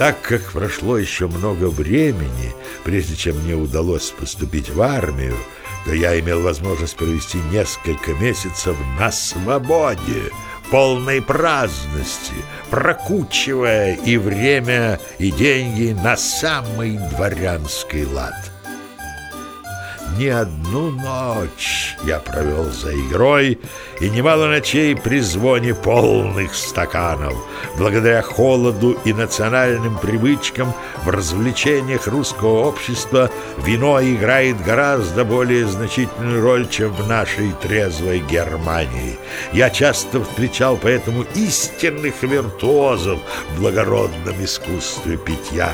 Так как прошло еще много времени, прежде чем мне удалось поступить в армию, то я имел возможность провести несколько месяцев на свободе, полной праздности, прокучивая и время, и деньги на самый дворянский лад. Не одну ночь я провел за игрой и немало ночей при звоне полных стаканов. Благодаря холоду и национальным привычкам в развлечениях русского общества вино играет гораздо более значительную роль, чем в нашей трезвой Германии. Я часто встречал поэтому истинных виртуозов в благородном искусстве питья.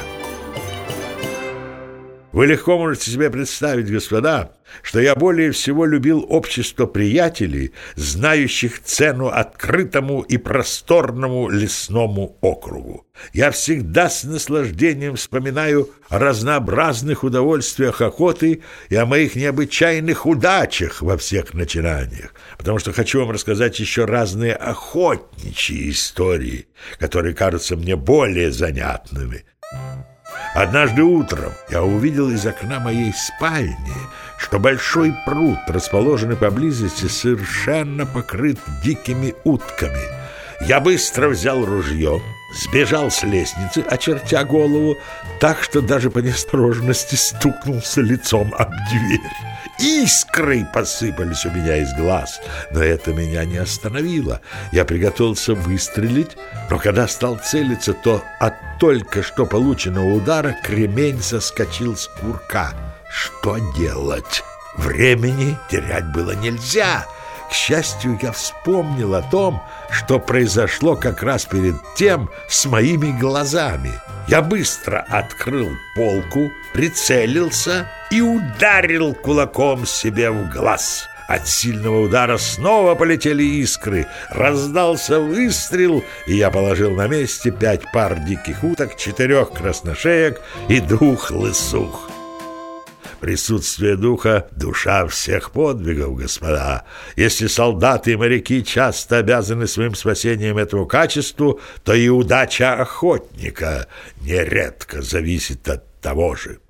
Вы легко можете себе представить, господа, что я более всего любил общество приятелей, знающих цену открытому и просторному лесному округу. Я всегда с наслаждением вспоминаю о разнообразных удовольствиях охоты и о моих необычайных удачах во всех начинаниях, потому что хочу вам рассказать еще разные охотничьи истории, которые кажутся мне более занятными. Однажды утром я увидел из окна моей спальни, что большой пруд, расположенный поблизости, совершенно покрыт дикими утками. Я быстро взял ружье, сбежал с лестницы, очертя голову, так что даже по неосторожности стукнулся лицом об дверь. Искры посыпались у меня из глаз, но это меня не остановило. Я приготовился выстрелить, но когда стал целиться, то от только что полученного удара кремень соскочил с курка. Что делать? Времени терять было нельзя. К счастью, я вспомнил о том, что произошло как раз перед тем с моими глазами. Я быстро открыл полку, прицелился и ударил кулаком себе в глаз. От сильного удара снова полетели искры, раздался выстрел, и я положил на месте пять пар диких уток, четырех красношеек и двух лысух. Присутствие духа — душа всех подвигов, господа. Если солдаты и моряки часто обязаны своим спасением этому качеству, то и удача охотника нередко зависит от того же.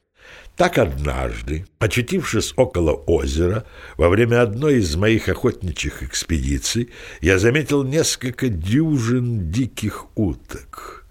Так однажды, очутившись около озера, во время одной из моих охотничьих экспедиций, я заметил несколько дюжин диких уток.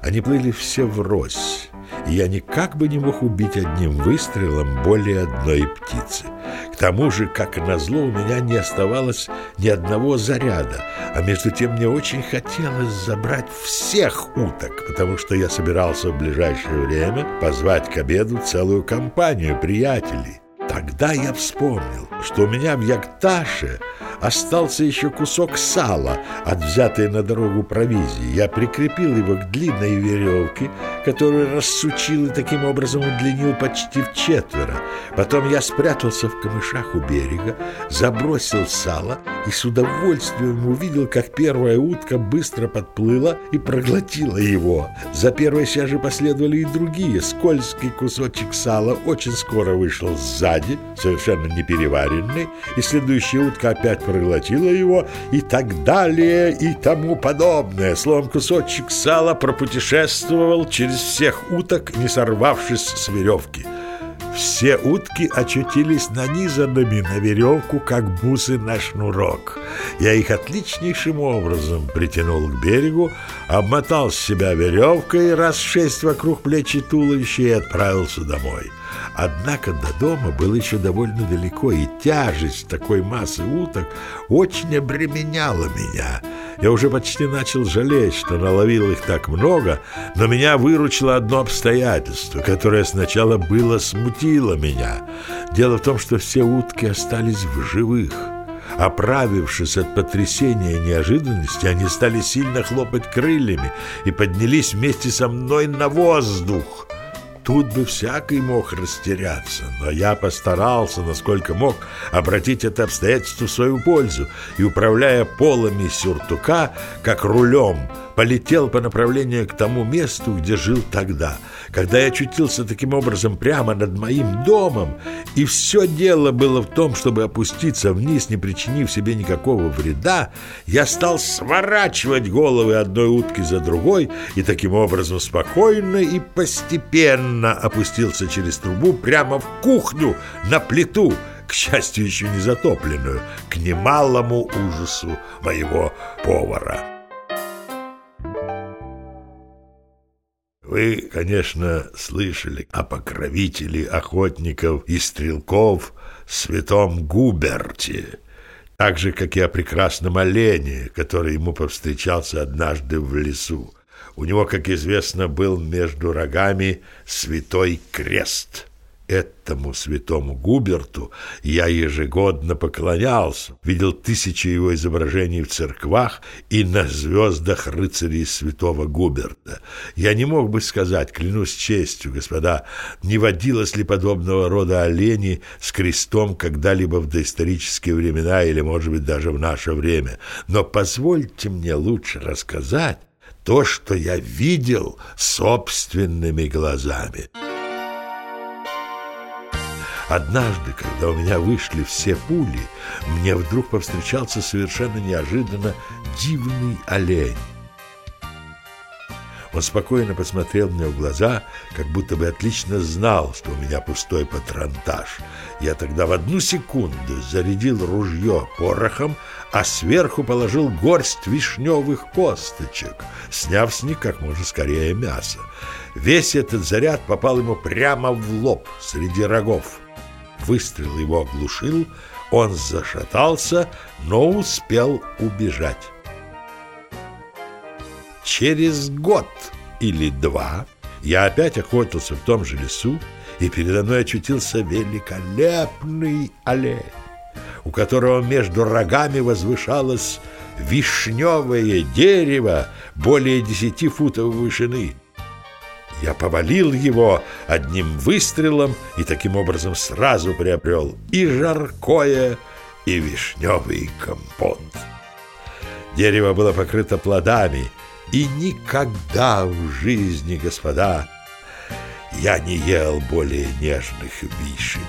Они плыли все врозь, и я никак бы не мог убить одним выстрелом более одной птицы. К тому же, как назло, у меня не оставалось ни одного заряда, а между тем мне очень хотелось забрать всех уток, потому что я собирался в ближайшее время позвать к обеду целую компанию приятелей. Тогда я вспомнил, что у меня в Якташе остался еще кусок сала от взятой на дорогу провизии. Я прикрепил его к длинной веревке, которую рассучил и таким образом удлинил почти в четверо. Потом я спрятался в камышах у берега, забросил сало и с удовольствием увидел, как первая утка быстро подплыла и проглотила его. За первой же последовали и другие. Скользкий кусочек сала очень скоро вышел сзади, совершенно непереваренный, и следующая утка опять проглотила его и так далее и тому подобное. Словом, кусочек сала пропутешествовал через всех уток, не сорвавшись с веревки. Все утки очутились нанизанными на веревку, как бусы на шнурок. Я их отличнейшим образом притянул к берегу, обмотал с себя веревкой раз шесть вокруг плеч и туловища и отправился домой. Однако до дома было еще довольно далеко, и тяжесть такой массы уток очень обременяла меня. Я уже почти начал жалеть, что наловил их так много, но меня выручило одно обстоятельство, которое сначала было смутило меня. Дело в том, что все утки остались в живых. Оправившись от потрясения и неожиданности, они стали сильно хлопать крыльями и поднялись вместе со мной на воздух. Тут бы всякий мог растеряться, но я постарался, насколько мог, обратить это обстоятельство в свою пользу и, управляя полами сюртука, как рулем, полетел по направлению к тому месту, где жил тогда, когда я очутился таким образом прямо над моим домом, и все дело было в том, чтобы опуститься вниз, не причинив себе никакого вреда, я стал сворачивать головы одной утки за другой и таким образом спокойно и постепенно опустился через трубу прямо в кухню на плиту, к счастью, еще не затопленную, к немалому ужасу моего повара. Вы, конечно, слышали о покровителе охотников и стрелков святом Губерте, так же, как и о прекрасном олене, который ему повстречался однажды в лесу. У него, как известно, был между рогами святой крест — Этому святому Губерту я ежегодно поклонялся, видел тысячи его изображений в церквах и на звездах рыцарей святого Губерта. Я не мог бы сказать, клянусь честью, господа, не водилось ли подобного рода олени с крестом когда-либо в доисторические времена или, может быть, даже в наше время. Но позвольте мне лучше рассказать то, что я видел собственными глазами». Однажды, когда у меня вышли все пули, мне вдруг повстречался совершенно неожиданно дивный олень. Он спокойно посмотрел мне в глаза, как будто бы отлично знал, что у меня пустой патронтаж. Я тогда в одну секунду зарядил ружье порохом, а сверху положил горсть вишневых косточек, сняв с них как можно скорее мясо. Весь этот заряд попал ему прямо в лоб среди рогов. Выстрел его оглушил, он зашатался, но успел убежать. Через год или два я опять охотился в том же лесу, и передо мной очутился великолепный олень, у которого между рогами возвышалось вишневое дерево более десяти футов вышины. Я повалил его одним выстрелом и таким образом сразу приобрел и жаркое, и вишневый компот. Дерево было покрыто плодами, и никогда в жизни, господа, я не ел более нежных вишен.